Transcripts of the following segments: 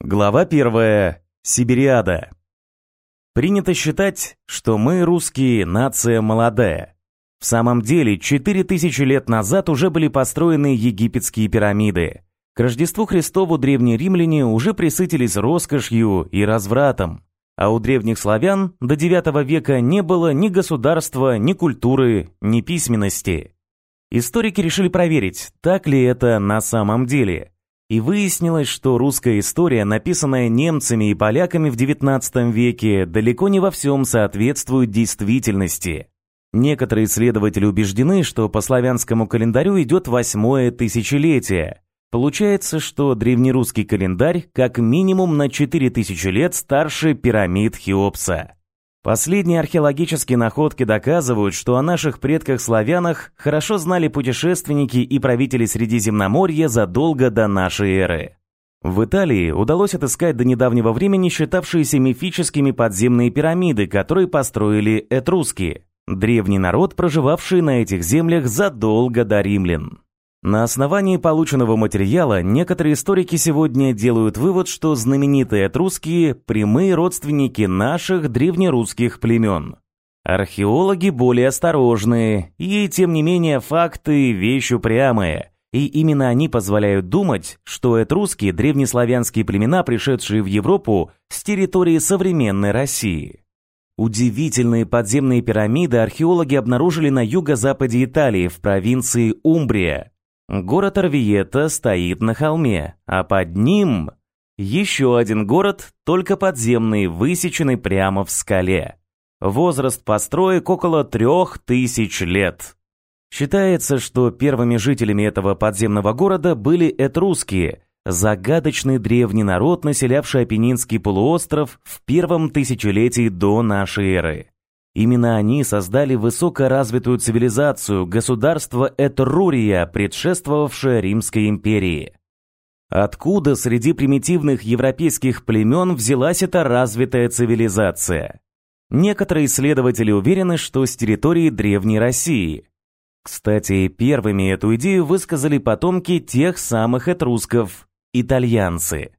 Глава первая. Сибириада. Принято считать, что мы, русские, нация молодая. В самом деле, 4000 лет назад уже были построены египетские пирамиды. К Рождеству Христову древние римляне уже присытились роскошью и развратом. А у древних славян до IX века не было ни государства, ни культуры, ни письменности. Историки решили проверить, так ли это на самом деле – и выяснилось, что русская история, написанная немцами и поляками в XIX веке, далеко не во всем соответствует действительности. Некоторые исследователи убеждены, что по славянскому календарю идет восьмое тысячелетие. Получается, что древнерусский календарь как минимум на 4000 лет старше пирамид Хеопса. Последние археологические находки доказывают, что о наших предках-славянах хорошо знали путешественники и правители Средиземноморья задолго до нашей эры. В Италии удалось отыскать до недавнего времени считавшиеся мифическими подземные пирамиды, которые построили этруски, древний народ, проживавший на этих землях задолго до римлян. На основании полученного материала некоторые историки сегодня делают вывод, что знаменитые этрусские – прямые родственники наших древнерусских племен. Археологи более осторожные, и тем не менее факты – вещь упрямая. И именно они позволяют думать, что этрусские древнеславянские племена, пришедшие в Европу с территории современной России. Удивительные подземные пирамиды археологи обнаружили на юго-западе Италии в провинции Умбрия. Город Арвиета стоит на холме, а под ним еще один город, только подземный, высеченный прямо в скале. Возраст построек около трех тысяч лет. Считается, что первыми жителями этого подземного города были этрусские, загадочный древний народ, населявший Апеннинский полуостров в первом тысячелетии до нашей эры. Именно они создали высокоразвитую цивилизацию, государство Этрурия, предшествовавшее Римской империи. Откуда среди примитивных европейских племен взялась эта развитая цивилизация? Некоторые исследователи уверены, что с территории Древней России. Кстати, первыми эту идею высказали потомки тех самых этрусков – итальянцы.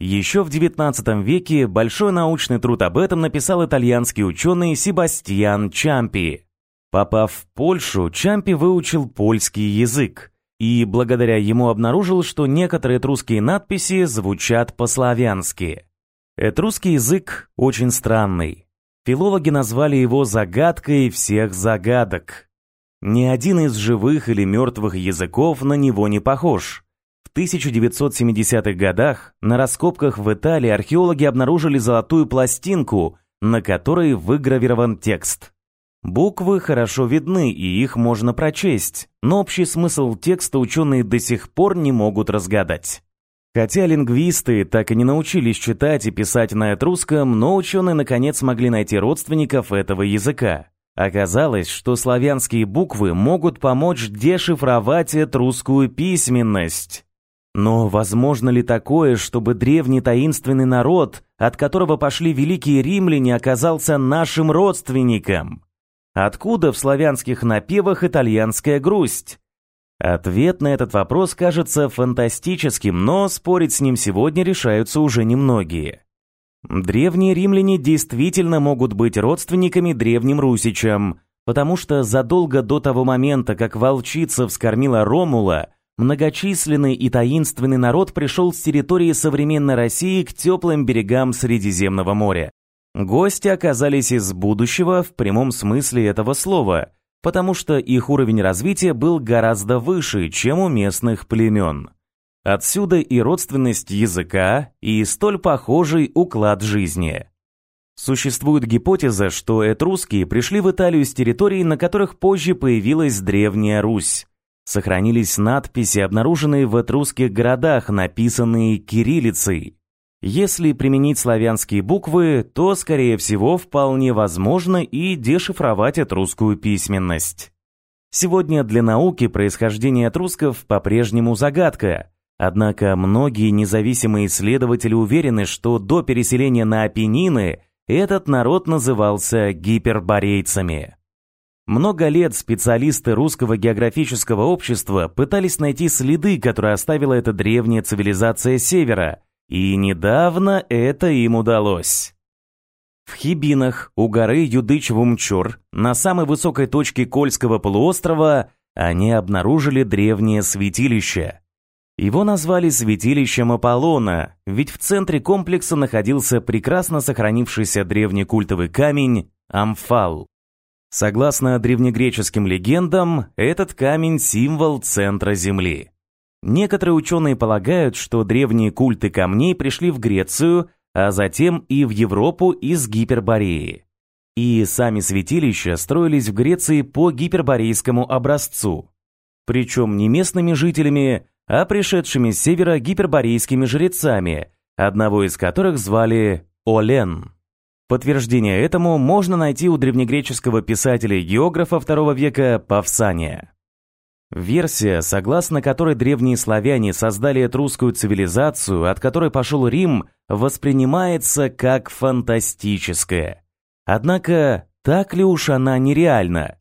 Еще в XIX веке большой научный труд об этом написал итальянский ученый Себастьян Чампи. Попав в Польшу, Чампи выучил польский язык и благодаря ему обнаружил, что некоторые этрусские надписи звучат по-славянски. Этрусский язык очень странный. Филологи назвали его загадкой всех загадок. Ни один из живых или мертвых языков на него не похож. В 1970-х годах на раскопках в Италии археологи обнаружили золотую пластинку, на которой выгравирован текст. Буквы хорошо видны, и их можно прочесть, но общий смысл текста ученые до сих пор не могут разгадать. Хотя лингвисты так и не научились читать и писать на этрусском, но ученые наконец смогли найти родственников этого языка. Оказалось, что славянские буквы могут помочь дешифровать этрусскую письменность. Но возможно ли такое, чтобы древний таинственный народ, от которого пошли великие римляне, оказался нашим родственником? Откуда в славянских напевах итальянская грусть? Ответ на этот вопрос кажется фантастическим, но спорить с ним сегодня решаются уже немногие. Древние римляне действительно могут быть родственниками древним русичам, потому что задолго до того момента, как волчица вскормила Ромула, Многочисленный и таинственный народ пришел с территории современной России к теплым берегам Средиземного моря. Гости оказались из будущего в прямом смысле этого слова, потому что их уровень развития был гораздо выше, чем у местных племен. Отсюда и родственность языка, и столь похожий уклад жизни. Существует гипотеза, что этрусские пришли в Италию с территорий, на которых позже появилась Древняя Русь. Сохранились надписи, обнаруженные в этрусских городах, написанные кириллицей. Если применить славянские буквы, то, скорее всего, вполне возможно и дешифровать этрусскую письменность. Сегодня для науки происхождение этрусков по-прежнему загадка, однако многие независимые исследователи уверены, что до переселения на Апеннины этот народ назывался гиперборейцами. Много лет специалисты Русского географического общества пытались найти следы, которые оставила эта древняя цивилизация Севера, И недавно это им удалось. В Хибинах, у горы Юдыч-Вумчур, на самой высокой точке Кольского полуострова, они обнаружили древнее святилище. Его назвали святилищем Аполлона, ведь в центре комплекса находился прекрасно сохранившийся древний культовый камень Амфал. Согласно древнегреческим легендам, этот камень – символ центра Земли. Некоторые ученые полагают, что древние культы камней пришли в Грецию, а затем и в Европу из Гипербореи. И сами святилища строились в Греции по гиперборейскому образцу. Причем не местными жителями, а пришедшими с севера гиперборейскими жрецами, одного из которых звали Олен. Подтверждение этому можно найти у древнегреческого писателя и географа II века Павсания. Версия, согласно которой древние славяне создали этрусскую цивилизацию, от которой пошел Рим, воспринимается как фантастическая. Однако, так ли уж она нереальна?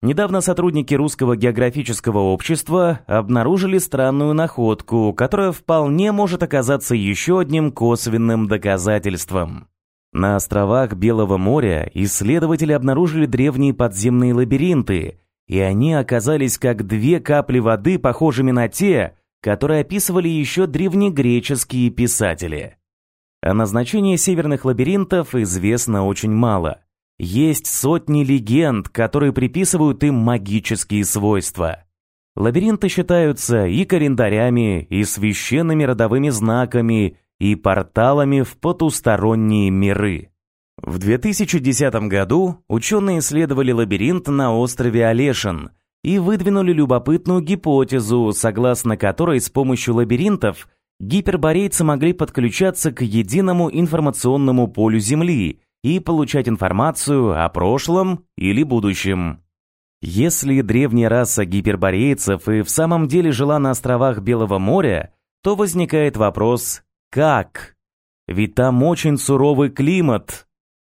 Недавно сотрудники Русского географического общества обнаружили странную находку, которая вполне может оказаться еще одним косвенным доказательством. На островах Белого моря исследователи обнаружили древние подземные лабиринты, и они оказались как две капли воды, похожими на те, которые описывали еще древнегреческие писатели. О назначении северных лабиринтов известно очень мало. Есть сотни легенд, которые приписывают им магические свойства. Лабиринты считаются и календарями, и священными родовыми знаками, и порталами в потусторонние миры. В 2010 году ученые исследовали лабиринт на острове Олешин и выдвинули любопытную гипотезу, согласно которой с помощью лабиринтов гиперборейцы могли подключаться к единому информационному полю Земли и получать информацию о прошлом или будущем. Если древняя раса гиперборейцев и в самом деле жила на островах Белого моря, то возникает вопрос, как? Ведь там очень суровый климат.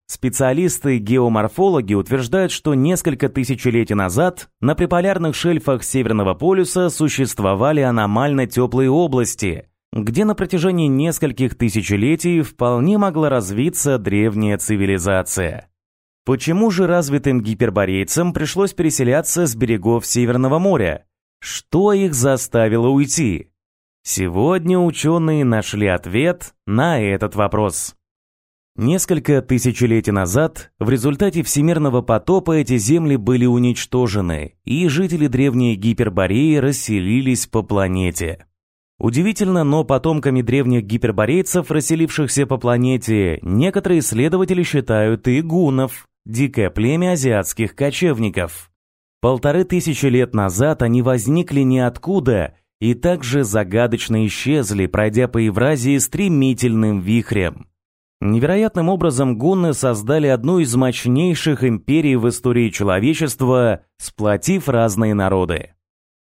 Специалисты-геоморфологи утверждают, что несколько тысячелетий назад на приполярных шельфах Северного полюса существовали аномально теплые области, где на протяжении нескольких тысячелетий вполне могла развиться древняя цивилизация. Почему же развитым гиперборейцам пришлось переселяться с берегов Северного моря? Что их заставило уйти? Сегодня ученые нашли ответ на этот вопрос. Несколько тысячелетий назад в результате всемирного потопа эти земли были уничтожены, и жители древней Гипербореи расселились по планете. Удивительно, но потомками древних гиперборейцев, расселившихся по планете, некоторые исследователи считают и гуннов, дикое племя азиатских кочевников. Полторы тысячи лет назад они возникли ниоткуда и также загадочно исчезли, пройдя по Евразии стремительным вихрем. Невероятным образом гунны создали одну из мощнейших империй в истории человечества, сплотив разные народы.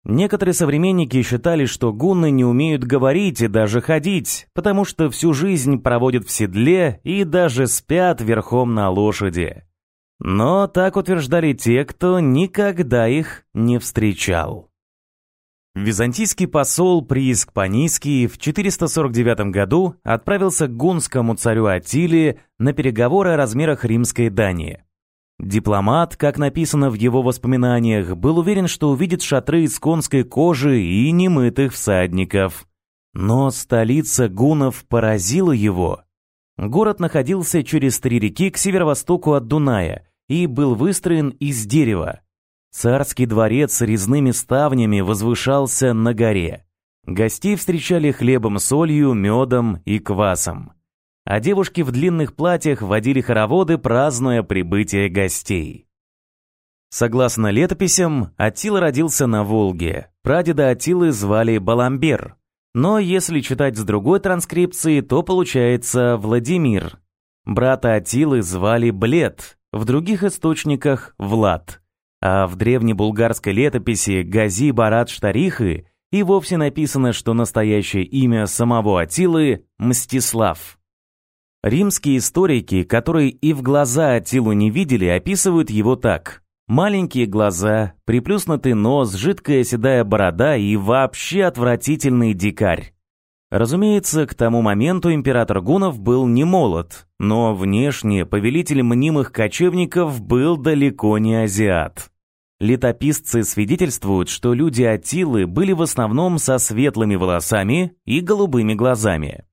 Некоторые современники считали, что гунны не умеют говорить и даже ходить, потому что всю жизнь проводят в седле и даже спят верхом на лошади. Но так утверждали те, кто никогда их не встречал. Византийский посол Прииск Панийский в 449 году отправился к гунскому царю Атилии на переговоры о размерах римской Дании. Дипломат, как написано в его воспоминаниях, был уверен, что увидит шатры из конской кожи и немытых всадников. Но столица гунов поразила его. Город находился через три реки к северо-востоку от Дуная и был выстроен из дерева. Царский дворец с резными ставнями возвышался на горе. Гостей встречали хлебом, солью, медом и квасом. А девушки в длинных платьях водили хороводы, празднуя прибытие гостей. Согласно летописям, Атила родился на Волге. Прадеда Атилы звали Баламбер. Но если читать с другой транскрипции, то получается Владимир. Брата Атилы звали Блед, в других источниках – Влад а в древнебулгарской летописи Гази Барат Штарихы и вовсе написано, что настоящее имя самого Атилы – Мстислав. Римские историки, которые и в глаза Атилу не видели, описывают его так. Маленькие глаза, приплюснутый нос, жидкая седая борода и вообще отвратительный дикарь. Разумеется, к тому моменту император гунов был не молод, но внешне повелитель мнимых кочевников был далеко не азиат. Летописцы свидетельствуют, что люди Атилы были в основном со светлыми волосами и голубыми глазами.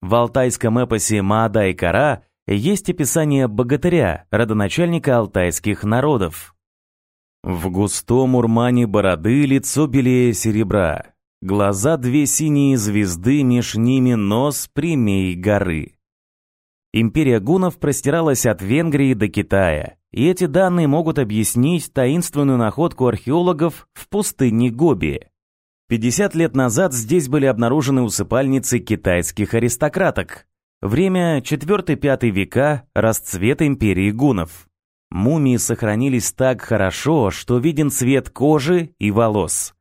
В алтайском эпосе Маадай Кара есть описание богатыря, родоначальника алтайских народов. В густом урмане бороды лицо белее серебра, Глаза две синие звезды, меж ними нос прямей горы. Империя гунов простиралась от Венгрии до Китая, и эти данные могут объяснить таинственную находку археологов в пустыне Гоби. 50 лет назад здесь были обнаружены усыпальницы китайских аристократок. Время 4-5 века, расцвет империи гунов. Мумии сохранились так хорошо, что виден цвет кожи и волос.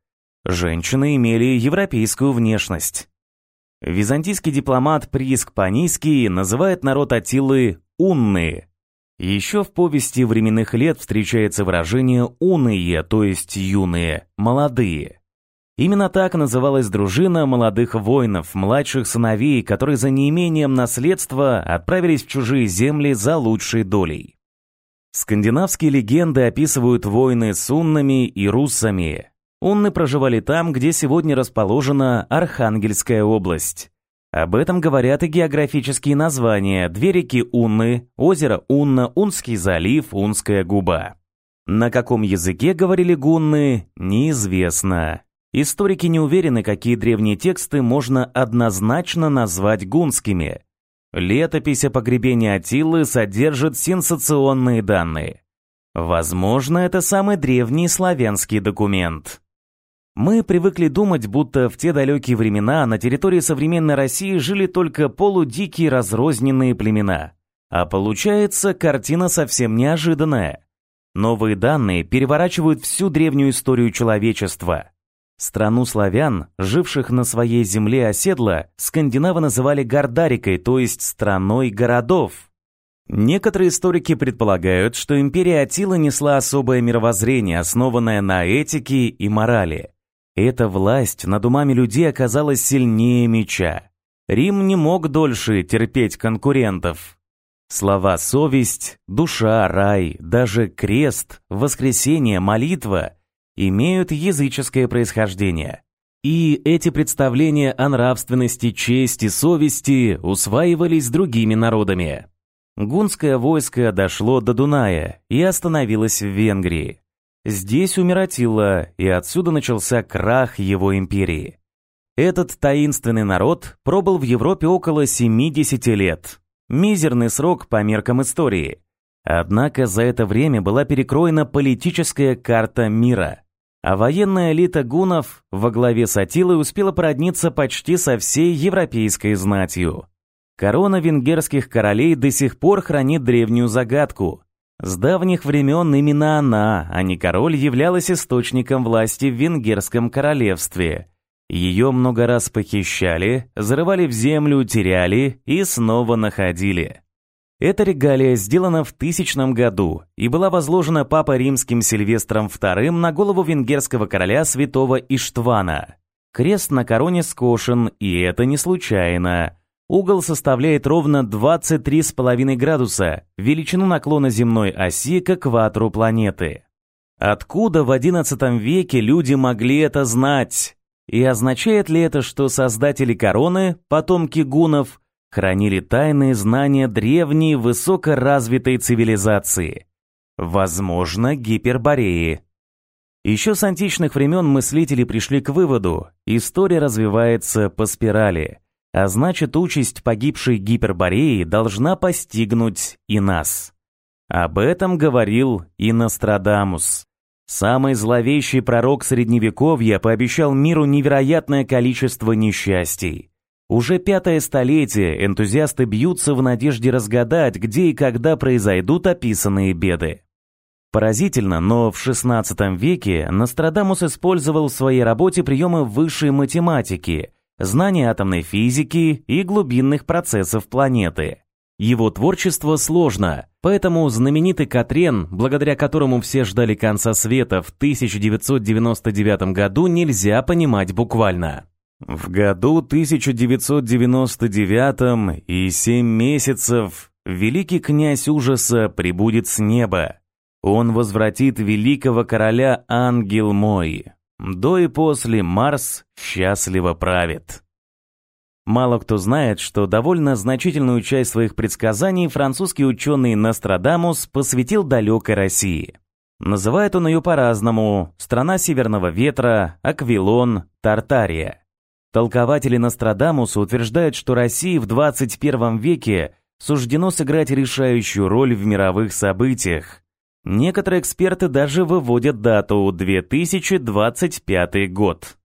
Женщины имели европейскую внешность. Византийский дипломат Приск Панийский называет народ Атилы «унные». Еще в повести временных лет встречается выражение «уные», то есть «юные», «молодые». Именно так называлась дружина молодых воинов, младших сыновей, которые за неимением наследства отправились в чужие земли за лучшей долей. Скандинавские легенды описывают войны с уннами и руссами, Унны проживали там, где сегодня расположена Архангельская область. Об этом говорят и географические названия: две реки Унны, озеро Унна, Унский залив, Унская губа. На каком языке говорили гунны, неизвестно. Историки не уверены, какие древние тексты можно однозначно назвать гунскими. Летопись о погребении Атилы содержит сенсационные данные. Возможно, это самый древний славянский документ. Мы привыкли думать, будто в те далекие времена на территории современной России жили только полудикие разрозненные племена. А получается, картина совсем неожиданная. Новые данные переворачивают всю древнюю историю человечества. Страну славян, живших на своей земле оседло, скандинавы называли Гордарикой, то есть страной городов. Некоторые историки предполагают, что империя Атила несла особое мировоззрение, основанное на этике и морали. Эта власть над умами людей оказалась сильнее меча. Рим не мог дольше терпеть конкурентов. Слова «совесть», «душа», «рай», даже «крест», «воскресение», «молитва» имеют языческое происхождение. И эти представления о нравственности, чести, совести усваивались другими народами. Гунское войско дошло до Дуная и остановилось в Венгрии. Здесь умер Атилла, и отсюда начался крах его империи. Этот таинственный народ пробыл в Европе около 70 лет. Мизерный срок по меркам истории. Однако за это время была перекроена политическая карта мира. А военная элита гунов во главе с Атилой успела породниться почти со всей европейской знатью. Корона венгерских королей до сих пор хранит древнюю загадку. С давних времен именно она, а не король, являлась источником власти в Венгерском королевстве. Ее много раз похищали, зарывали в землю, теряли и снова находили. Эта регалия сделана в тысячном году и была возложена папой римским Сильвестром II на голову венгерского короля святого Иштвана. Крест на короне скошен, и это не случайно. Угол составляет ровно 23,5 градуса, величину наклона земной оси к экватору планеты. Откуда в XI веке люди могли это знать? И означает ли это, что создатели короны, потомки гунов, хранили тайные знания древней высокоразвитой цивилизации? Возможно, гипербореи. Еще с античных времен мыслители пришли к выводу, история развивается по спирали – а значит, участь погибшей Гипербореи должна постигнуть и нас. Об этом говорил и Нострадамус. Самый зловещий пророк Средневековья пообещал миру невероятное количество несчастий. Уже пятое столетие энтузиасты бьются в надежде разгадать, где и когда произойдут описанные беды. Поразительно, но в XVI веке Нострадамус использовал в своей работе приемы высшей математики – знание атомной физики и глубинных процессов планеты. Его творчество сложно, поэтому знаменитый Катрен, благодаря которому все ждали конца света в 1999 году, нельзя понимать буквально. В году 1999 и семь месяцев великий князь ужаса прибудет с неба. Он возвратит великого короля ангел мой. До и после Марс счастливо правит. Мало кто знает, что довольно значительную часть своих предсказаний французский ученый Нострадамус посвятил далекой России. Называет он ее по-разному – «Страна северного ветра», «Аквилон», «Тартария». Толкователи Нострадамуса утверждают, что России в 21 веке суждено сыграть решающую роль в мировых событиях. Некоторые эксперты даже выводят дату 2025 год.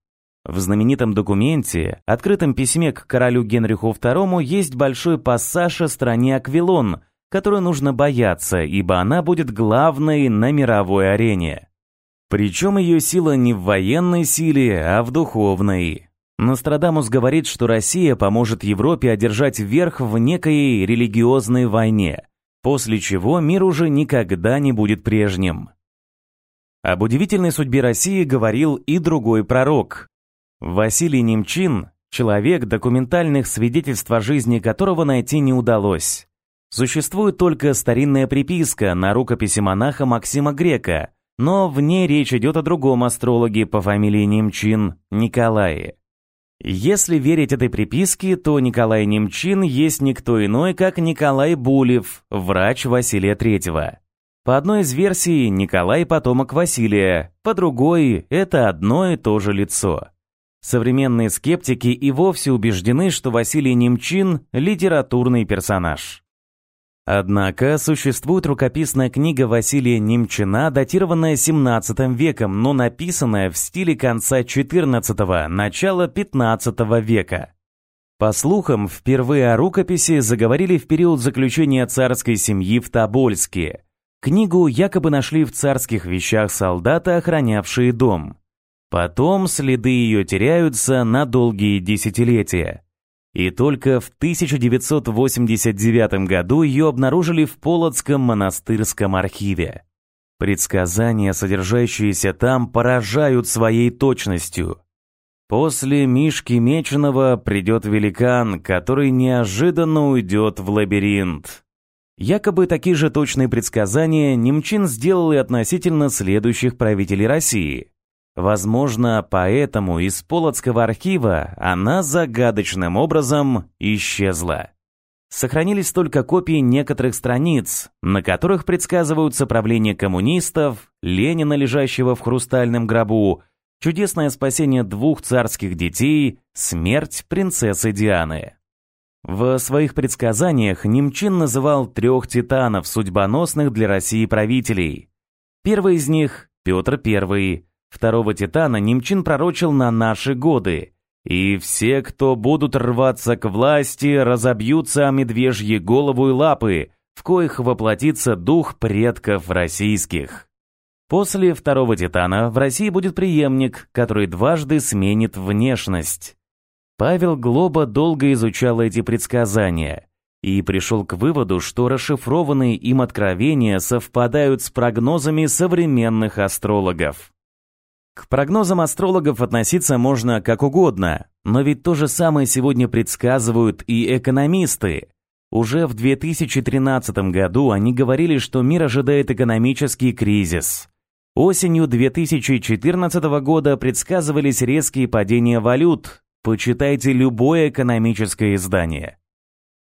В знаменитом документе, открытом письме к королю Генриху II, есть большой пассаж о стране Аквилон, которую нужно бояться, ибо она будет главной на мировой арене. Причем ее сила не в военной силе, а в духовной. Нострадамус говорит, что Россия поможет Европе одержать верх в некой религиозной войне, после чего мир уже никогда не будет прежним. Об удивительной судьбе России говорил и другой пророк, Василий Немчин – человек, документальных свидетельств о жизни которого найти не удалось. Существует только старинная приписка на рукописи монаха Максима Грека, но в ней речь идет о другом астрологе по фамилии Немчин – Николае. Если верить этой приписке, то Николай Немчин есть никто иной, как Николай Булев, врач Василия III. По одной из версий, Николай – потомок Василия, по другой – это одно и то же лицо. Современные скептики и вовсе убеждены, что Василий Немчин – литературный персонаж. Однако существует рукописная книга Василия Немчина, датированная XVII веком, но написанная в стиле конца XIV – начала XV века. По слухам, впервые о рукописи заговорили в период заключения царской семьи в Тобольске. Книгу якобы нашли в царских вещах солдаты, охранявшие дом. Потом следы ее теряются на долгие десятилетия. И только в 1989 году ее обнаружили в Полоцком монастырском архиве. Предсказания, содержащиеся там, поражают своей точностью. После Мишки Меченого придет великан, который неожиданно уйдет в лабиринт. Якобы такие же точные предсказания Немчин сделал и относительно следующих правителей России – Возможно, поэтому из Полоцкого архива она загадочным образом исчезла. Сохранились только копии некоторых страниц, на которых предсказываются правление коммунистов, Ленина, лежащего в хрустальном гробу, чудесное спасение двух царских детей, смерть принцессы Дианы. В своих предсказаниях Немчин называл трех титанов, судьбоносных для России правителей. Первый из них – Петр I, Второго Титана Немчин пророчил на наши годы. И все, кто будут рваться к власти, разобьются о медвежьи голову и лапы, в коих воплотится дух предков российских. После второго Титана в России будет преемник, который дважды сменит внешность. Павел Глоба долго изучал эти предсказания и пришел к выводу, что расшифрованные им откровения совпадают с прогнозами современных астрологов. К прогнозам астрологов относиться можно как угодно, но ведь то же самое сегодня предсказывают и экономисты. Уже в 2013 году они говорили, что мир ожидает экономический кризис. Осенью 2014 года предсказывались резкие падения валют. Почитайте любое экономическое издание.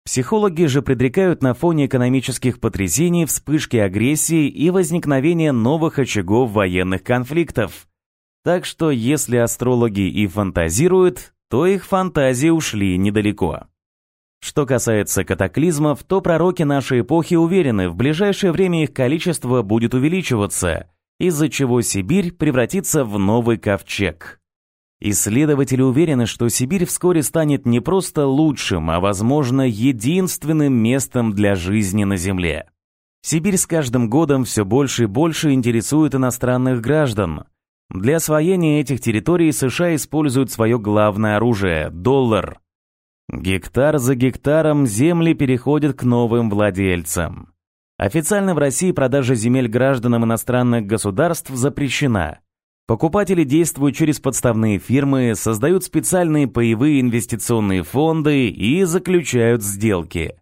Психологи же предрекают на фоне экономических потрясений вспышки агрессии и возникновения новых очагов военных конфликтов. Так что если астрологи и фантазируют, то их фантазии ушли недалеко. Что касается катаклизмов, то пророки нашей эпохи уверены, в ближайшее время их количество будет увеличиваться, из-за чего Сибирь превратится в новый ковчег. Исследователи уверены, что Сибирь вскоре станет не просто лучшим, а, возможно, единственным местом для жизни на Земле. Сибирь с каждым годом все больше и больше интересует иностранных граждан – для освоения этих территорий США используют свое главное оружие – доллар. Гектар за гектаром земли переходят к новым владельцам. Официально в России продажа земель гражданам иностранных государств запрещена. Покупатели действуют через подставные фирмы, создают специальные паевые инвестиционные фонды и заключают сделки.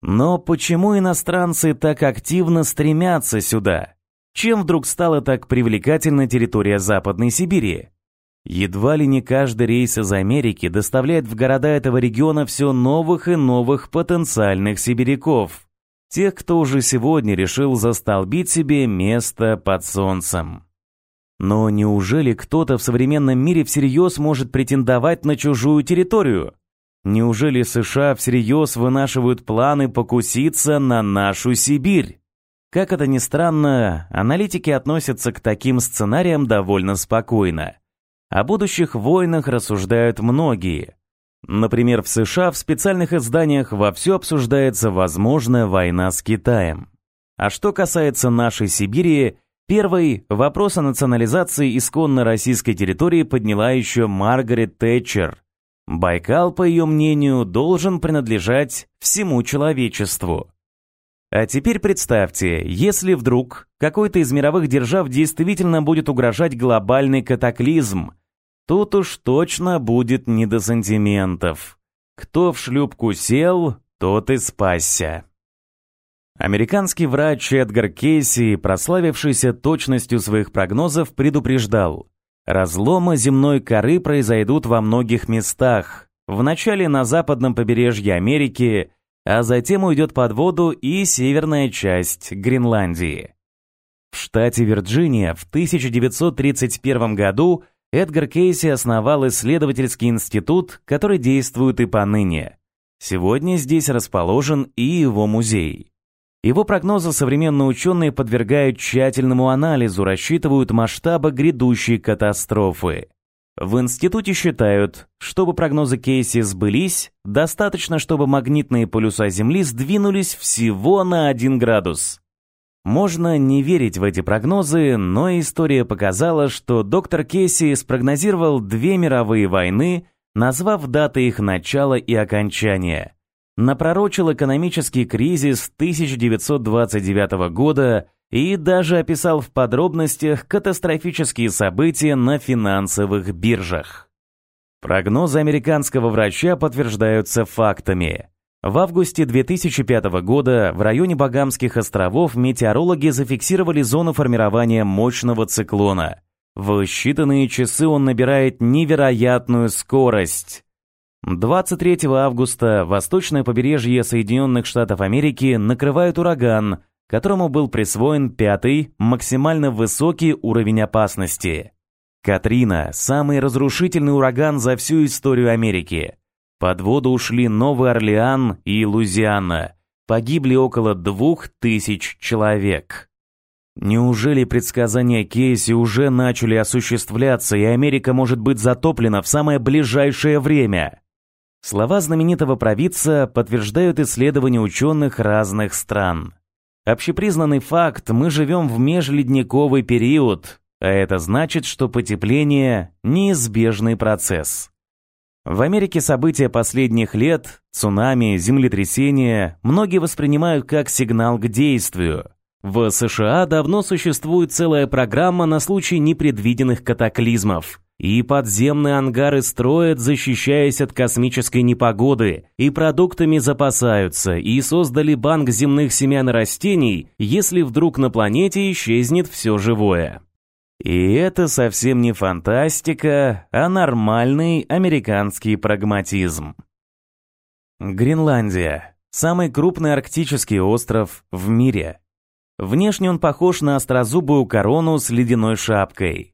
Но почему иностранцы так активно стремятся сюда? Чем вдруг стала так привлекательна территория Западной Сибири? Едва ли не каждый рейс из Америки доставляет в города этого региона все новых и новых потенциальных сибиряков. Тех, кто уже сегодня решил застолбить себе место под солнцем. Но неужели кто-то в современном мире всерьез может претендовать на чужую территорию? Неужели США всерьез вынашивают планы покуситься на нашу Сибирь? Как это ни странно, аналитики относятся к таким сценариям довольно спокойно. О будущих войнах рассуждают многие. Например, в США в специальных изданиях вовсю обсуждается возможная война с Китаем. А что касается нашей Сибири, Первый вопрос о национализации исконно российской территории подняла еще Маргарет Тэтчер. Байкал, по ее мнению, должен принадлежать всему человечеству. А теперь представьте, если вдруг какой-то из мировых держав действительно будет угрожать глобальный катаклизм, тут уж точно будет не до сантиментов. Кто в шлюпку сел, тот и спасся. Американский врач Эдгар Кейси, прославившийся точностью своих прогнозов, предупреждал, разломы земной коры произойдут во многих местах, вначале на западном побережье Америки, а затем уйдет под воду и северная часть Гренландии. В штате Вирджиния в 1931 году Эдгар Кейси основал исследовательский институт, который действует и поныне. Сегодня здесь расположен и его музей. Его прогнозы современные ученые подвергают тщательному анализу, рассчитывают масштабы грядущей катастрофы. В институте считают, чтобы прогнозы Кейси сбылись, достаточно, чтобы магнитные полюса Земли сдвинулись всего на 1 градус. Можно не верить в эти прогнозы, но история показала, что доктор Кейси спрогнозировал две мировые войны, назвав даты их начала и окончания напророчил экономический кризис 1929 года и даже описал в подробностях катастрофические события на финансовых биржах. Прогнозы американского врача подтверждаются фактами. В августе 2005 года в районе Багамских островов метеорологи зафиксировали зону формирования мощного циклона. В считанные часы он набирает невероятную скорость. 23 августа восточное побережье Соединенных Штатов Америки накрывает ураган, которому был присвоен пятый, максимально высокий уровень опасности. Катрина – самый разрушительный ураган за всю историю Америки. Под воду ушли Новый Орлеан и Луизиана. Погибли около двух тысяч человек. Неужели предсказания Кейси уже начали осуществляться, и Америка может быть затоплена в самое ближайшее время? Слова знаменитого провидца подтверждают исследования ученых разных стран. Общепризнанный факт, мы живем в межледниковый период, а это значит, что потепление – неизбежный процесс. В Америке события последних лет, цунами, землетрясения, многие воспринимают как сигнал к действию. В США давно существует целая программа на случай непредвиденных катаклизмов – и подземные ангары строят, защищаясь от космической непогоды, и продуктами запасаются, и создали банк земных семян и растений, если вдруг на планете исчезнет все живое. И это совсем не фантастика, а нормальный американский прагматизм. Гренландия – самый крупный арктический остров в мире. Внешне он похож на острозубую корону с ледяной шапкой –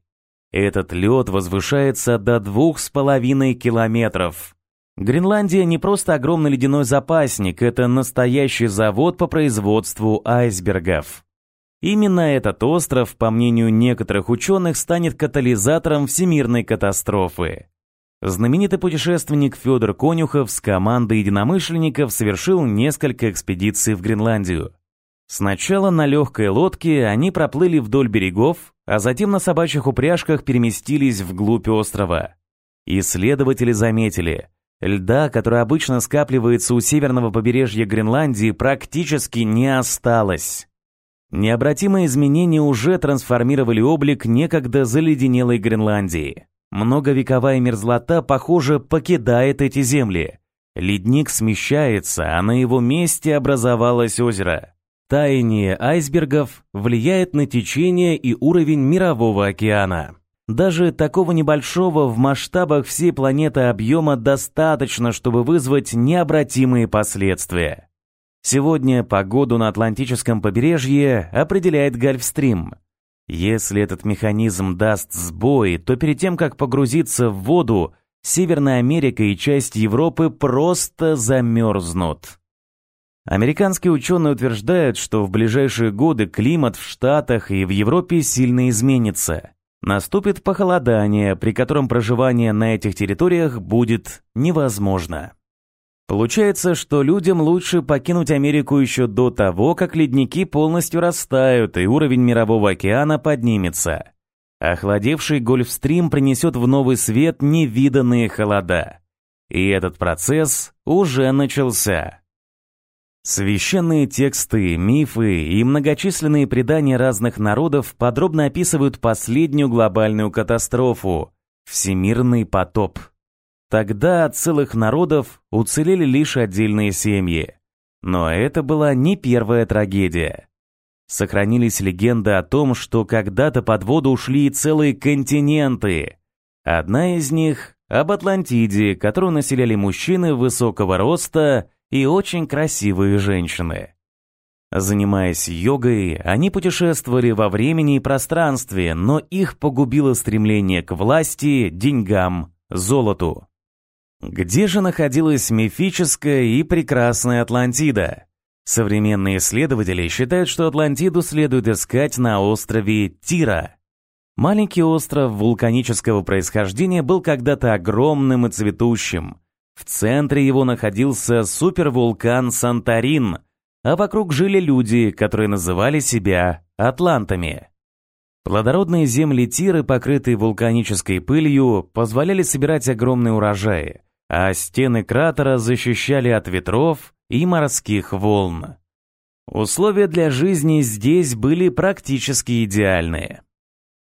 этот лед возвышается до двух с половиной километров. Гренландия не просто огромный ледяной запасник, это настоящий завод по производству айсбергов. Именно этот остров, по мнению некоторых ученых, станет катализатором всемирной катастрофы. Знаменитый путешественник Федор Конюхов с командой единомышленников совершил несколько экспедиций в Гренландию. Сначала на легкой лодке они проплыли вдоль берегов, а затем на собачьих упряжках переместились вглубь острова. Исследователи заметили, льда, который обычно скапливается у северного побережья Гренландии, практически не осталось. Необратимые изменения уже трансформировали облик некогда заледенелой Гренландии. Многовековая мерзлота, похоже, покидает эти земли. Ледник смещается, а на его месте образовалось озеро. Таяние айсбергов влияет на течение и уровень мирового океана. Даже такого небольшого в масштабах всей планеты объема достаточно, чтобы вызвать необратимые последствия. Сегодня погоду на Атлантическом побережье определяет Гольфстрим. Если этот механизм даст сбой, то перед тем, как погрузиться в воду, Северная Америка и часть Европы просто замерзнут. Американские ученые утверждают, что в ближайшие годы климат в Штатах и в Европе сильно изменится. Наступит похолодание, при котором проживание на этих территориях будет невозможно. Получается, что людям лучше покинуть Америку еще до того, как ледники полностью растают и уровень Мирового океана поднимется. Охладевший Гольфстрим принесет в новый свет невиданные холода. И этот процесс уже начался. Священные тексты, мифы и многочисленные предания разных народов подробно описывают последнюю глобальную катастрофу – всемирный потоп. Тогда от целых народов уцелели лишь отдельные семьи. Но это была не первая трагедия. Сохранились легенды о том, что когда-то под воду ушли целые континенты. Одна из них – об Атлантиде, которую населяли мужчины высокого роста – и очень красивые женщины. Занимаясь йогой, они путешествовали во времени и пространстве, но их погубило стремление к власти, деньгам, золоту. Где же находилась мифическая и прекрасная Атлантида? Современные исследователи считают, что Атлантиду следует искать на острове Тира. Маленький остров вулканического происхождения был когда-то огромным и цветущим, в центре его находился супервулкан Санторин, а вокруг жили люди, которые называли себя атлантами. Плодородные земли Тиры, покрытые вулканической пылью, позволяли собирать огромные урожаи, а стены кратера защищали от ветров и морских волн. Условия для жизни здесь были практически идеальные.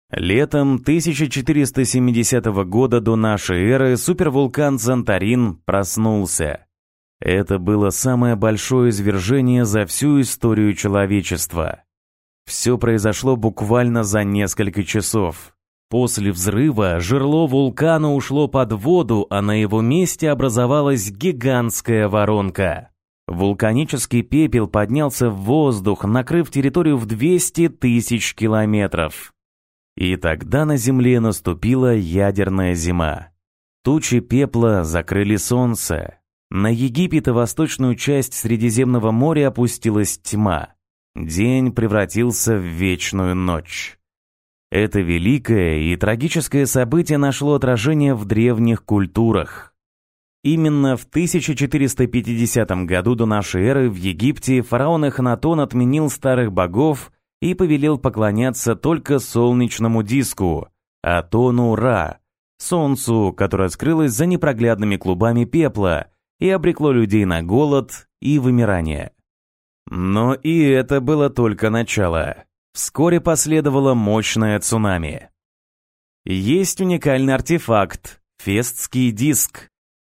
Летом 1470 года до нашей эры супервулкан Санторин проснулся. Это было самое большое извержение за всю историю человечества. Все произошло буквально за несколько часов. После взрыва жерло вулкана ушло под воду, а на его месте образовалась гигантская воронка. Вулканический пепел поднялся в воздух, накрыв территорию в 200 тысяч километров. И тогда на Земле наступила ядерная зима. Тучи пепла закрыли солнце. На Египет и восточную часть Средиземного моря опустилась тьма. День превратился в вечную ночь. Это великое и трагическое событие нашло отражение в древних культурах. Именно в 1450 году до нашей эры в Египте фараон Эхнатон отменил старых богов и повелел поклоняться только солнечному диску, Атону Ра, солнцу, которое скрылось за непроглядными клубами пепла и обрекло людей на голод и вымирание. Но и это было только начало. Вскоре последовало мощное цунами. Есть уникальный артефакт – Фестский диск.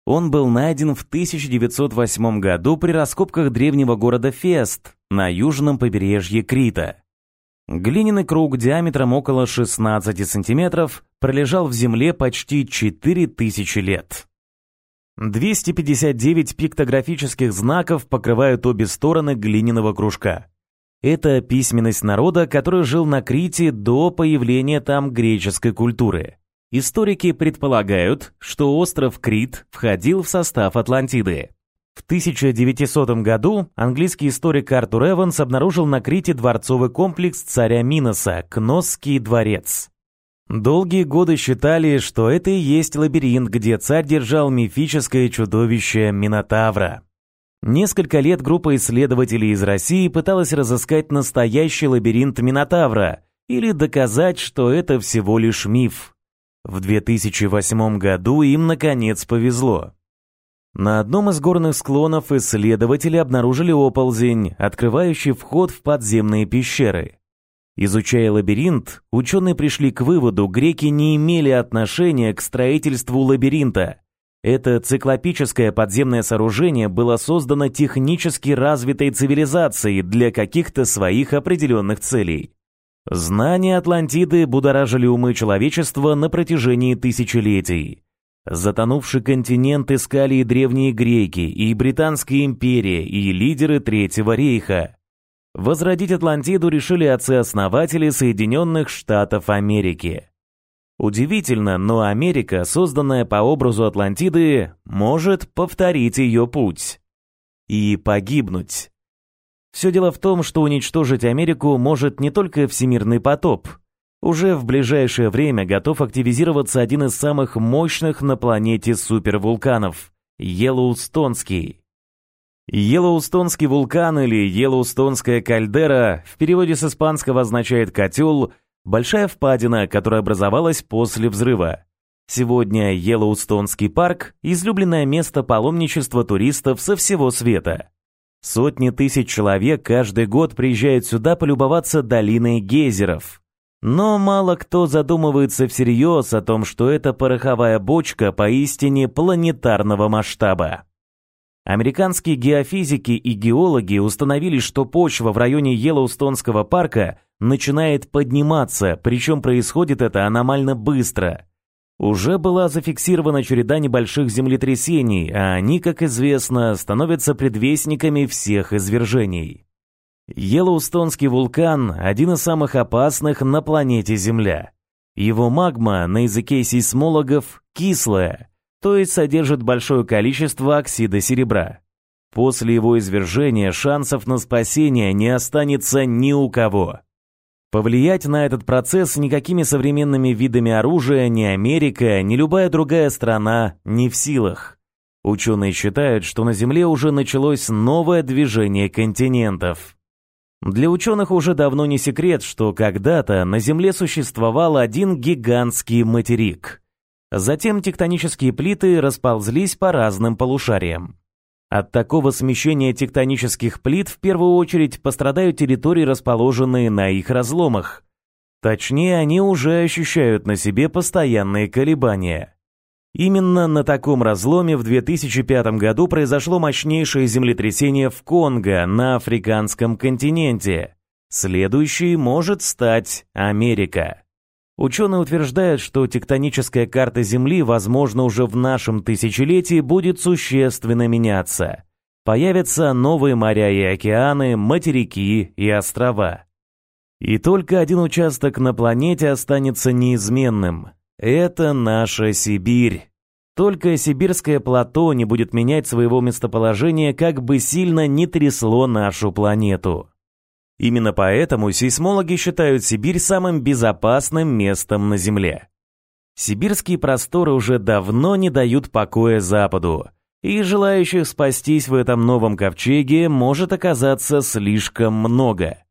Он был найден в 1908 году при раскопках древнего города Фест на южном побережье Крита. Глиняный круг диаметром около 16 сантиметров пролежал в земле почти 4000 лет. 259 пиктографических знаков покрывают обе стороны глиняного кружка. Это письменность народа, который жил на Крите до появления там греческой культуры. Историки предполагают, что остров Крит входил в состав Атлантиды. В 1900 году английский историк Артур Эванс обнаружил на Крите дворцовый комплекс царя Миноса, Кносский дворец. Долгие годы считали, что это и есть лабиринт, где царь держал мифическое чудовище Минотавра. Несколько лет группа исследователей из России пыталась разыскать настоящий лабиринт Минотавра или доказать, что это всего лишь миф. В 2008 году им наконец повезло. На одном из горных склонов исследователи обнаружили оползень, открывающий вход в подземные пещеры. Изучая лабиринт, ученые пришли к выводу, греки не имели отношения к строительству лабиринта. Это циклопическое подземное сооружение было создано технически развитой цивилизацией для каких-то своих определенных целей. Знания Атлантиды будоражили умы человечества на протяжении тысячелетий. Затонувший континент искали и древние греки, и Британская империя, и лидеры Третьего рейха. Возродить Атлантиду решили отцы-основатели Соединенных Штатов Америки. Удивительно, но Америка, созданная по образу Атлантиды, может повторить ее путь. И погибнуть. Все дело в том, что уничтожить Америку может не только всемирный потоп. Уже в ближайшее время готов активизироваться один из самых мощных на планете супервулканов – Йеллоустонский. Йеллоустонский вулкан или Йеллоустонская кальдера в переводе с испанского означает «котел», Большая впадина, которая образовалась после взрыва. Сегодня Йеллоустонский парк – излюбленное место паломничества туристов со всего света. Сотни тысяч человек каждый год приезжают сюда полюбоваться долиной гейзеров. Но мало кто задумывается всерьез о том, что это пороховая бочка поистине планетарного масштаба. Американские геофизики и геологи установили, что почва в районе Йеллоустонского парка начинает подниматься, причем происходит это аномально быстро. Уже была зафиксирована череда небольших землетрясений, а они, как известно, становятся предвестниками всех извержений. Йеллоустонский вулкан – один из самых опасных на планете Земля. Его магма на языке сейсмологов кислая, то есть содержит большое количество оксида серебра. После его извержения шансов на спасение не останется ни у кого. Повлиять на этот процесс никакими современными видами оружия ни Америка, ни любая другая страна не в силах. Ученые считают, что на Земле уже началось новое движение континентов. Для ученых уже давно не секрет, что когда-то на Земле существовал один гигантский материк. Затем тектонические плиты расползлись по разным полушариям. От такого смещения тектонических плит в первую очередь пострадают территории, расположенные на их разломах. Точнее, они уже ощущают на себе постоянные колебания. Именно на таком разломе в 2005 году произошло мощнейшее землетрясение в Конго на африканском континенте. Следующей может стать Америка. Ученые утверждают, что тектоническая карта Земли, возможно, уже в нашем тысячелетии будет существенно меняться. Появятся новые моря и океаны, материки и острова. И только один участок на планете останется неизменным. Это наша Сибирь. Только сибирское плато не будет менять своего местоположения, как бы сильно не трясло нашу планету. Именно поэтому сейсмологи считают Сибирь самым безопасным местом на Земле. Сибирские просторы уже давно не дают покоя Западу, и желающих спастись в этом новом ковчеге может оказаться слишком много.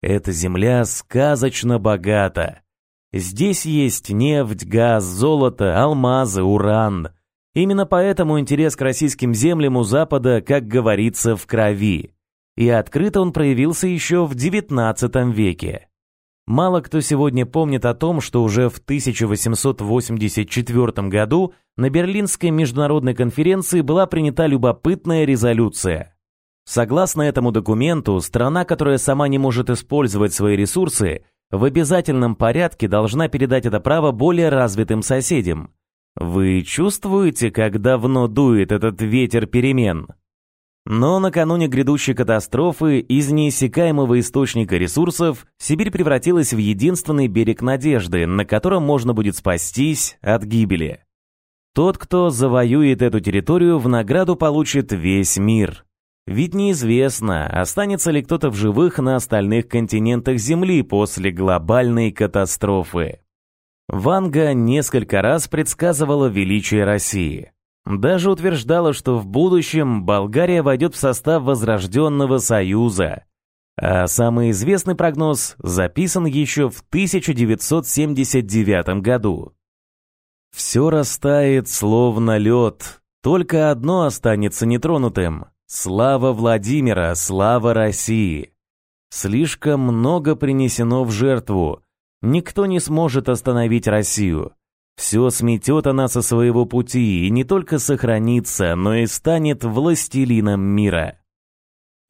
Эта земля сказочно богата. Здесь есть нефть, газ, золото, алмазы, уран. Именно поэтому интерес к российским землям у Запада, как говорится, в крови и открыто он проявился еще в XIX веке. Мало кто сегодня помнит о том, что уже в 1884 году на Берлинской международной конференции была принята любопытная резолюция. Согласно этому документу, страна, которая сама не может использовать свои ресурсы, в обязательном порядке должна передать это право более развитым соседям. Вы чувствуете, как давно дует этот ветер перемен? Но накануне грядущей катастрофы из неиссякаемого источника ресурсов Сибирь превратилась в единственный берег надежды, на котором можно будет спастись от гибели. Тот, кто завоюет эту территорию, в награду получит весь мир. Ведь неизвестно, останется ли кто-то в живых на остальных континентах Земли после глобальной катастрофы. Ванга несколько раз предсказывала величие России. Даже утверждала, что в будущем Болгария войдет в состав Возрожденного Союза. А самый известный прогноз записан еще в 1979 году. Все растает, словно лед, Только одно останется нетронутым – слава Владимира, слава России. Слишком много принесено в жертву. Никто не сможет остановить Россию. Все сметет она со своего пути и не только сохранится, но и станет властелином мира.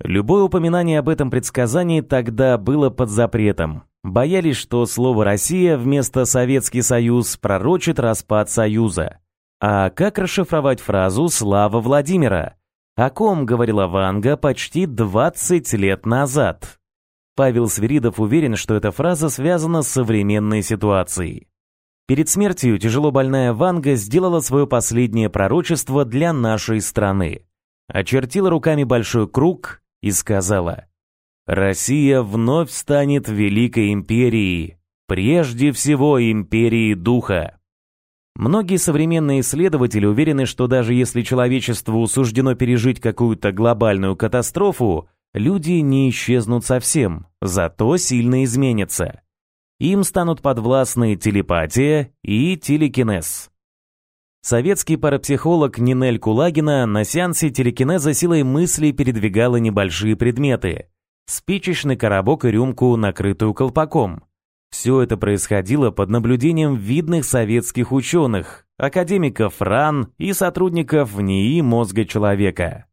Любое упоминание об этом предсказании тогда было под запретом. Боялись, что слово «Россия» вместо «Советский Союз» пророчит распад Союза. А как расшифровать фразу «Слава Владимира»? О ком говорила Ванга почти 20 лет назад? Павел Свиридов уверен, что эта фраза связана с современной ситуацией. Перед смертью тяжело больная Ванга сделала свое последнее пророчество для нашей страны. Очертила руками большой круг и сказала «Россия вновь станет великой империей, прежде всего империей духа». Многие современные исследователи уверены, что даже если человечеству суждено пережить какую-то глобальную катастрофу, люди не исчезнут совсем, зато сильно изменятся. Им станут подвластны телепатия и телекинез. Советский парапсихолог Нинель Кулагина на сеансе телекинеза силой мысли передвигала небольшие предметы. Спичечный коробок и рюмку, накрытую колпаком. Все это происходило под наблюдением видных советских ученых, академиков РАН и сотрудников НИИ мозга человека.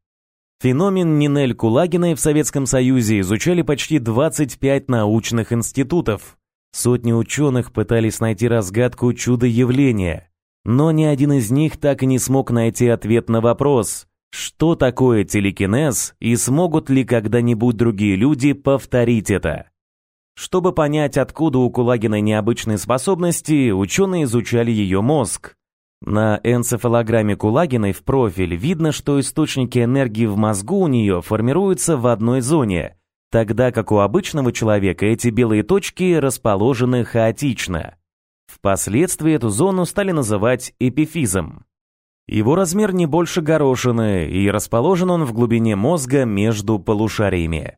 Феномен Нинель Кулагиной в Советском Союзе изучали почти 25 научных институтов. Сотни ученых пытались найти разгадку чудо-явления, но ни один из них так и не смог найти ответ на вопрос, что такое телекинез и смогут ли когда-нибудь другие люди повторить это. Чтобы понять, откуда у Кулагиной необычные способности, ученые изучали ее мозг. На энцефалограмме Кулагиной в профиль видно, что источники энергии в мозгу у нее формируются в одной зоне, тогда как у обычного человека эти белые точки расположены хаотично. Впоследствии эту зону стали называть эпифизом. Его размер не больше горошины, и расположен он в глубине мозга между полушариями.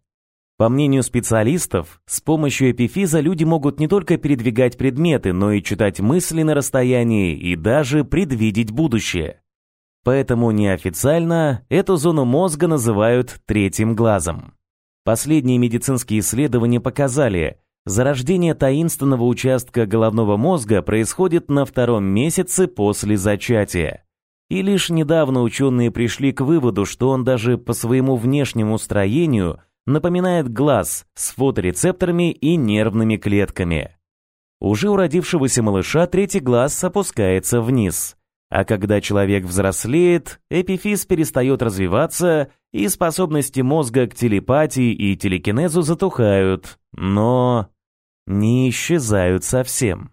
По мнению специалистов, с помощью эпифиза люди могут не только передвигать предметы, но и читать мысли на расстоянии и даже предвидеть будущее. Поэтому неофициально эту зону мозга называют третьим глазом. Последние медицинские исследования показали, зарождение таинственного участка головного мозга происходит на втором месяце после зачатия. И лишь недавно ученые пришли к выводу, что он даже по своему внешнему строению напоминает глаз с фоторецепторами и нервными клетками. Уже у родившегося малыша третий глаз опускается вниз, а когда человек взрослеет, эпифиз перестает развиваться, и способности мозга к телепатии и телекинезу затухают, но не исчезают совсем.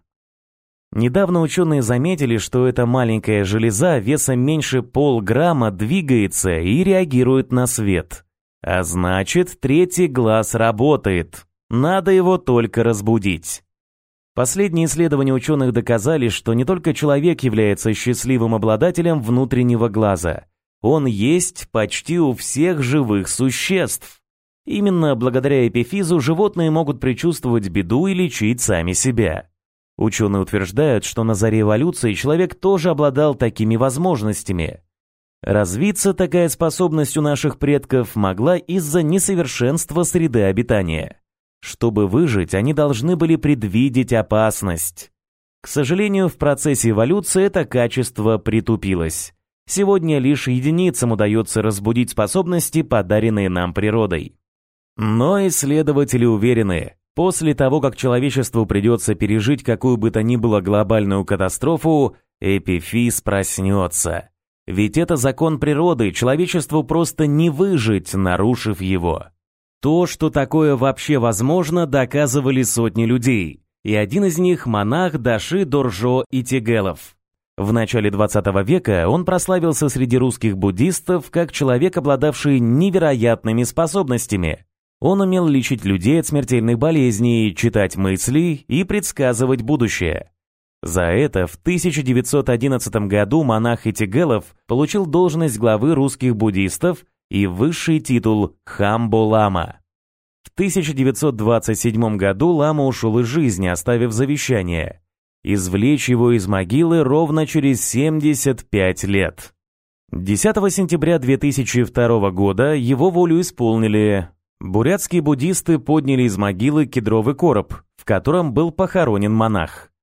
Недавно ученые заметили, что эта маленькая железа весом меньше полграмма двигается и реагирует на свет. А значит, третий глаз работает. Надо его только разбудить. Последние исследования ученых доказали, что не только человек является счастливым обладателем внутреннего глаза. Он есть почти у всех живых существ. Именно благодаря эпифизу животные могут предчувствовать беду и лечить сами себя. Ученые утверждают, что на заре эволюции человек тоже обладал такими возможностями. Развиться такая способность у наших предков могла из-за несовершенства среды обитания. Чтобы выжить, они должны были предвидеть опасность. К сожалению, в процессе эволюции это качество притупилось. Сегодня лишь единицам удается разбудить способности, подаренные нам природой. Но исследователи уверены, после того, как человечеству придется пережить какую бы то ни было глобальную катастрофу, эпифиз проснется. Ведь это закон природы, человечеству просто не выжить, нарушив его. То, что такое вообще возможно, доказывали сотни людей, и один из них – монах Даши Доржо Итигелов. В начале 20 века он прославился среди русских буддистов как человек, обладавший невероятными способностями. Он умел лечить людей от смертельных болезней, читать мысли и предсказывать будущее. За это в 1911 году монах Итигелов получил должность главы русских буддистов и высший титул Хамбо-лама. В 1927 году лама ушел из жизни, оставив завещание. Извлечь его из могилы ровно через 75 лет. 10 сентября 2002 года его волю исполнили. Бурятские буддисты подняли из могилы кедровый короб, в котором был похоронен монах.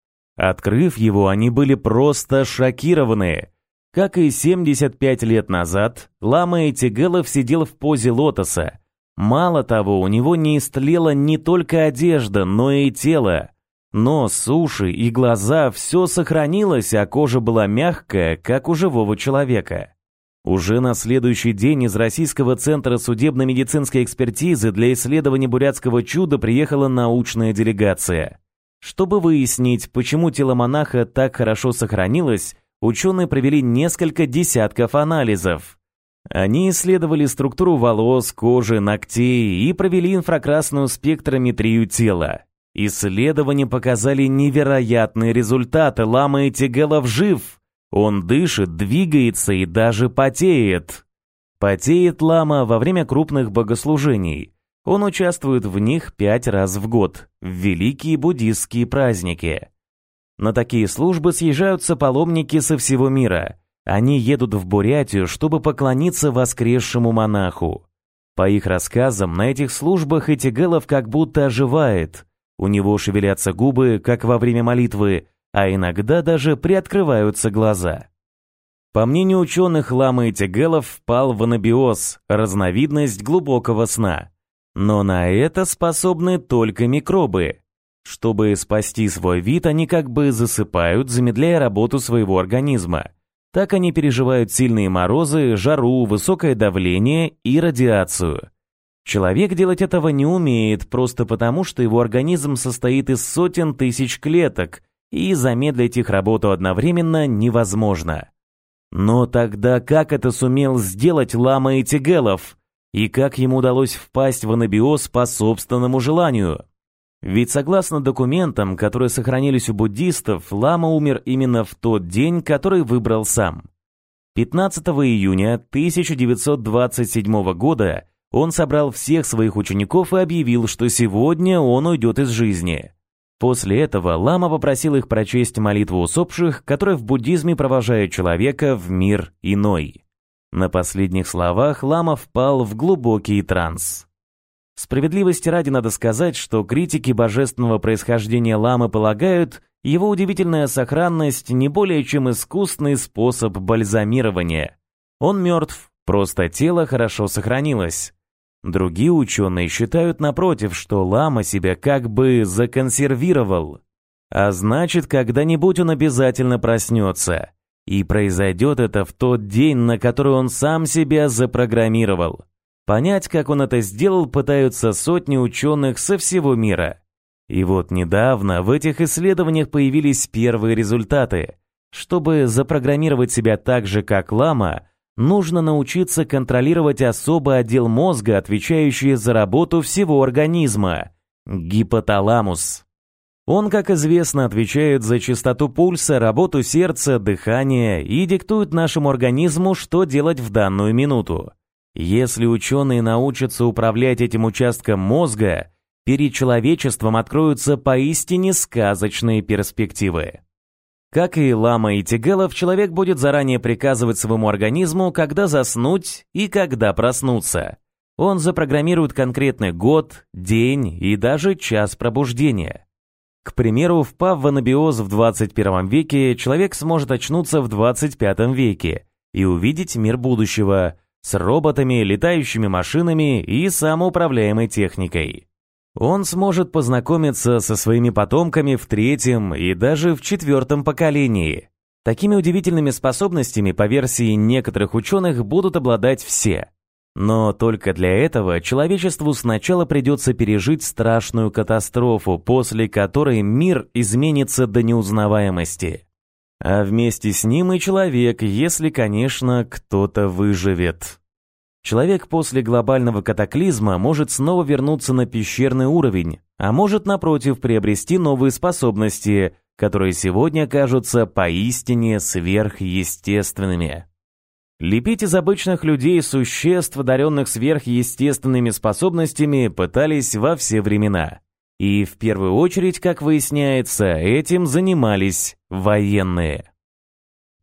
Открыв его, они были просто шокированы. Как и 75 лет назад, лама Этигелов сидел в позе лотоса. Мало того, у него не истлела не только одежда, но и тело. Нос, уши и глаза – все сохранилось, а кожа была мягкая, как у живого человека. Уже на следующий день из Российского центра судебно-медицинской экспертизы для исследования бурятского чуда приехала научная делегация. Чтобы выяснить, почему тело монаха так хорошо сохранилось, ученые провели несколько десятков анализов. Они исследовали структуру волос, кожи, ногтей и провели инфракрасную спектрометрию тела. Исследования показали невероятные результаты. Лама Этигелов жив. Он дышит, двигается и даже потеет. Потеет лама во время крупных богослужений. Он участвует в них пять раз в год, в великие буддистские праздники. На такие службы съезжаются паломники со всего мира. Они едут в Бурятию, чтобы поклониться воскресшему монаху. По их рассказам, на этих службах Этигелов как будто оживает. У него шевелятся губы, как во время молитвы, а иногда даже приоткрываются глаза. По мнению ученых, лама Этигелов впал в анабиоз, разновидность глубокого сна. Но на это способны только микробы. Чтобы спасти свой вид, они как бы засыпают, замедляя работу своего организма. Так они переживают сильные морозы, жару, высокое давление и радиацию. Человек делать этого не умеет, просто потому, что его организм состоит из сотен тысяч клеток, и замедлить их работу одновременно невозможно. Но тогда как это сумел сделать Лама и Тигелов? И как ему удалось впасть в анабиоз по собственному желанию? Ведь согласно документам, которые сохранились у буддистов, Лама умер именно в тот день, который выбрал сам. 15 июня 1927 года он собрал всех своих учеников и объявил, что сегодня он уйдет из жизни. После этого Лама попросил их прочесть молитву усопших, которая в буддизме провожает человека в мир иной. На последних словах Лама впал в глубокий транс. Справедливости ради надо сказать, что критики божественного происхождения Ламы полагают, его удивительная сохранность не более чем искусный способ бальзамирования. Он мертв, просто тело хорошо сохранилось. Другие ученые считают напротив, что лама себя как бы законсервировал. А значит, когда-нибудь он обязательно проснется. И произойдет это в тот день, на который он сам себя запрограммировал. Понять, как он это сделал, пытаются сотни ученых со всего мира. И вот недавно в этих исследованиях появились первые результаты. Чтобы запрограммировать себя так же, как лама, нужно научиться контролировать особый отдел мозга, отвечающий за работу всего организма – гипоталамус. Он, как известно, отвечает за частоту пульса, работу сердца, дыхания и диктует нашему организму, что делать в данную минуту. Если ученые научатся управлять этим участком мозга, перед человечеством откроются поистине сказочные перспективы. Как и лама и тигелов, человек будет заранее приказывать своему организму, когда заснуть и когда проснуться. Он запрограммирует конкретный год, день и даже час пробуждения. К примеру, впав в анабиоз в 21 веке, человек сможет очнуться в 25 веке и увидеть мир будущего с роботами, летающими машинами и самоуправляемой техникой. Он сможет познакомиться со своими потомками в третьем и даже в четвертом поколении. Такими удивительными способностями, по версии некоторых ученых, будут обладать все. Но только для этого человечеству сначала придется пережить страшную катастрофу, после которой мир изменится до неузнаваемости. А вместе с ним и человек, если, конечно, кто-то выживет. Человек после глобального катаклизма может снова вернуться на пещерный уровень, а может, напротив, приобрести новые способности, которые сегодня кажутся поистине сверхъестественными. Лепить из обычных людей существ, одаренных сверхъестественными способностями, пытались во все времена. И в первую очередь, как выясняется, этим занимались военные.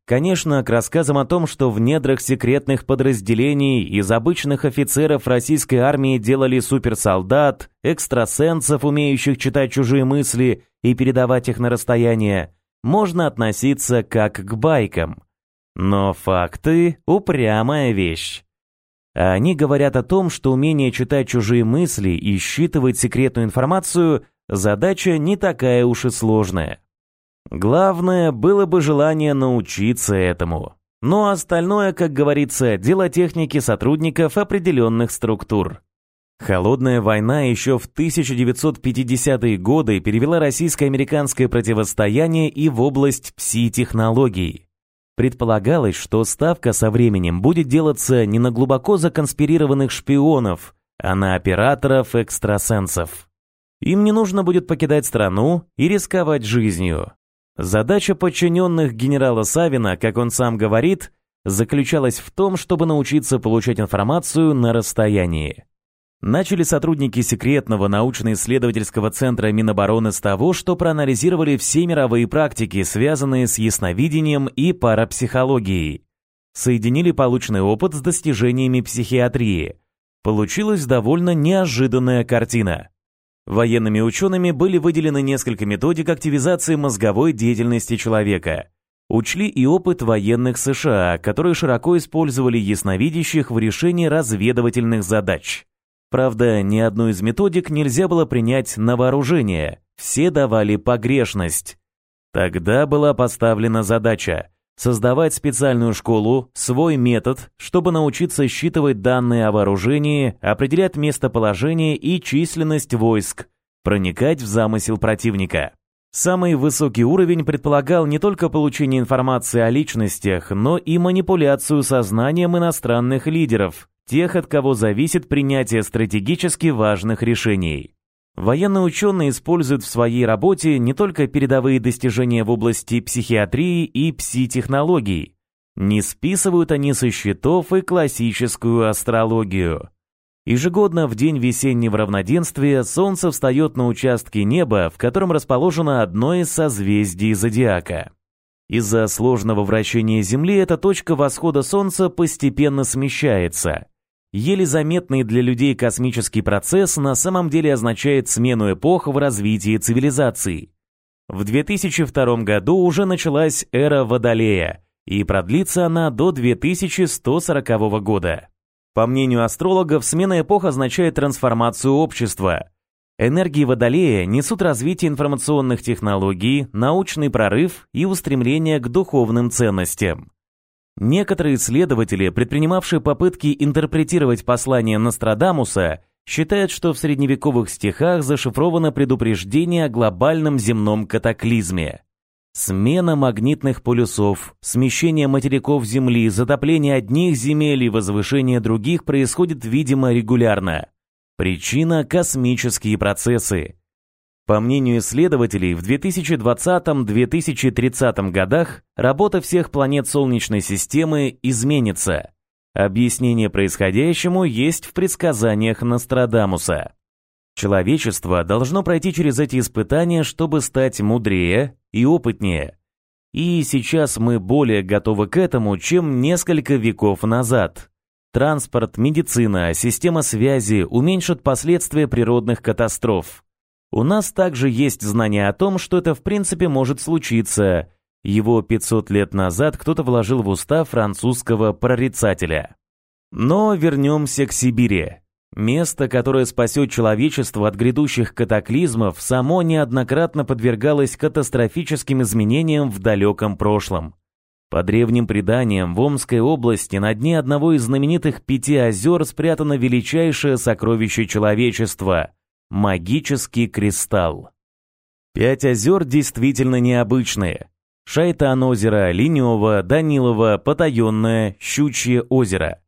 Конечно, к рассказам о том, что в недрах секретных подразделений из обычных офицеров российской армии делали суперсолдат, экстрасенсов, умеющих читать чужие мысли и передавать их на расстояние, можно относиться как к байкам. Но факты – упрямая вещь. А они говорят о том, что умение читать чужие мысли и считывать секретную информацию – задача не такая уж и сложная. Главное было бы желание научиться этому. Но остальное, как говорится, дело техники сотрудников определенных структур. Холодная война еще в 1950-е годы перевела российско-американское противостояние и в область пси-технологий. Предполагалось, что ставка со временем будет делаться не на глубоко законспирированных шпионов, а на операторов-экстрасенсов. Им не нужно будет покидать страну и рисковать жизнью. Задача подчиненных генерала Савина, как он сам говорит, заключалась в том, чтобы научиться получать информацию на расстоянии. Начали сотрудники секретного научно-исследовательского центра Минобороны с того, что проанализировали все мировые практики, связанные с ясновидением и парапсихологией. Соединили полученный опыт с достижениями психиатрии. Получилась довольно неожиданная картина. Военными учеными были выделены несколько методик активизации мозговой деятельности человека. Учли и опыт военных США, которые широко использовали ясновидящих в решении разведывательных задач. Правда, ни одну из методик нельзя было принять на вооружение, все давали погрешность. Тогда была поставлена задача создавать специальную школу, свой метод, чтобы научиться считывать данные о вооружении, определять местоположение и численность войск, проникать в замысел противника. Самый высокий уровень предполагал не только получение информации о личностях, но и манипуляцию сознанием иностранных лидеров, тех, от кого зависит принятие стратегически важных решений. Военные ученые используют в своей работе не только передовые достижения в области психиатрии и пси-технологий, не списывают они со счетов и классическую астрологию. Ежегодно в день весеннего равноденствия Солнце встает на участке неба, в котором расположено одно из созвездий зодиака. Из-за сложного вращения Земли эта точка восхода Солнца постепенно смещается – Еле заметный для людей космический процесс на самом деле означает смену эпох в развитии цивилизации. В 2002 году уже началась эра Водолея, и продлится она до 2140 года. По мнению астрологов, смена эпох означает трансформацию общества. Энергии Водолея несут развитие информационных технологий, научный прорыв и устремление к духовным ценностям. Некоторые исследователи, предпринимавшие попытки интерпретировать послание Нострадамуса, считают, что в средневековых стихах зашифровано предупреждение о глобальном земном катаклизме. Смена магнитных полюсов, смещение материков Земли, затопление одних земель и возвышение других происходит, видимо, регулярно. Причина – космические процессы. По мнению исследователей, в 2020-2030 годах работа всех планет Солнечной системы изменится. Объяснение происходящему есть в предсказаниях Нострадамуса. Человечество должно пройти через эти испытания, чтобы стать мудрее и опытнее. И сейчас мы более готовы к этому, чем несколько веков назад. Транспорт, медицина, система связи уменьшат последствия природных катастроф. У нас также есть знание о том, что это в принципе может случиться. Его 500 лет назад кто-то вложил в уста французского прорицателя. Но вернемся к Сибири. Место, которое спасет человечество от грядущих катаклизмов, само неоднократно подвергалось катастрофическим изменениям в далеком прошлом. По древним преданиям, в Омской области на дне одного из знаменитых пяти озер спрятано величайшее сокровище человечества Магический кристалл. Пять озер действительно необычные. Шайтан озеро, Линево, Данилово, Потаенное, Щучье озеро.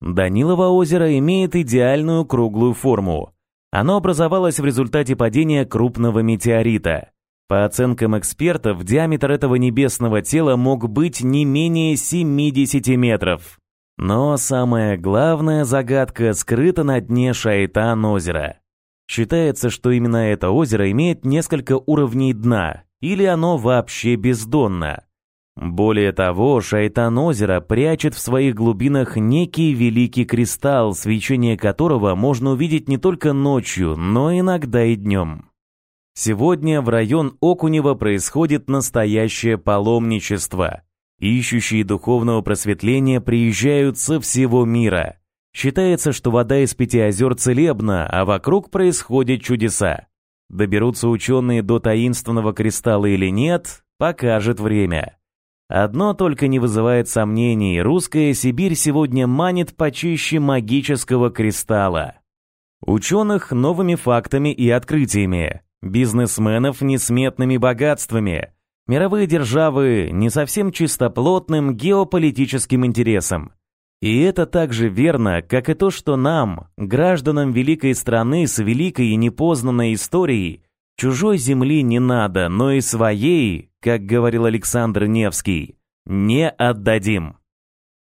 Данилово озеро имеет идеальную круглую форму. Оно образовалось в результате падения крупного метеорита. По оценкам экспертов, диаметр этого небесного тела мог быть не менее 70 метров. Но самая главная загадка скрыта на дне Шайтан озера. Считается, что именно это озеро имеет несколько уровней дна, или оно вообще бездонно. Более того, шайтан озера прячет в своих глубинах некий великий кристалл, свечение которого можно увидеть не только ночью, но иногда и днем. Сегодня в район Окунева происходит настоящее паломничество. Ищущие духовного просветления приезжают со всего мира. Считается, что вода из пяти озер целебна, а вокруг происходят чудеса. Доберутся ученые до таинственного кристалла или нет, покажет время. Одно только не вызывает сомнений, русская Сибирь сегодня манит почище магического кристалла. Ученых новыми фактами и открытиями, бизнесменов несметными богатствами, мировые державы не совсем чистоплотным геополитическим интересом. И это так же верно, как и то, что нам, гражданам великой страны с великой и непознанной историей, чужой земли не надо, но и своей, как говорил Александр Невский, не отдадим.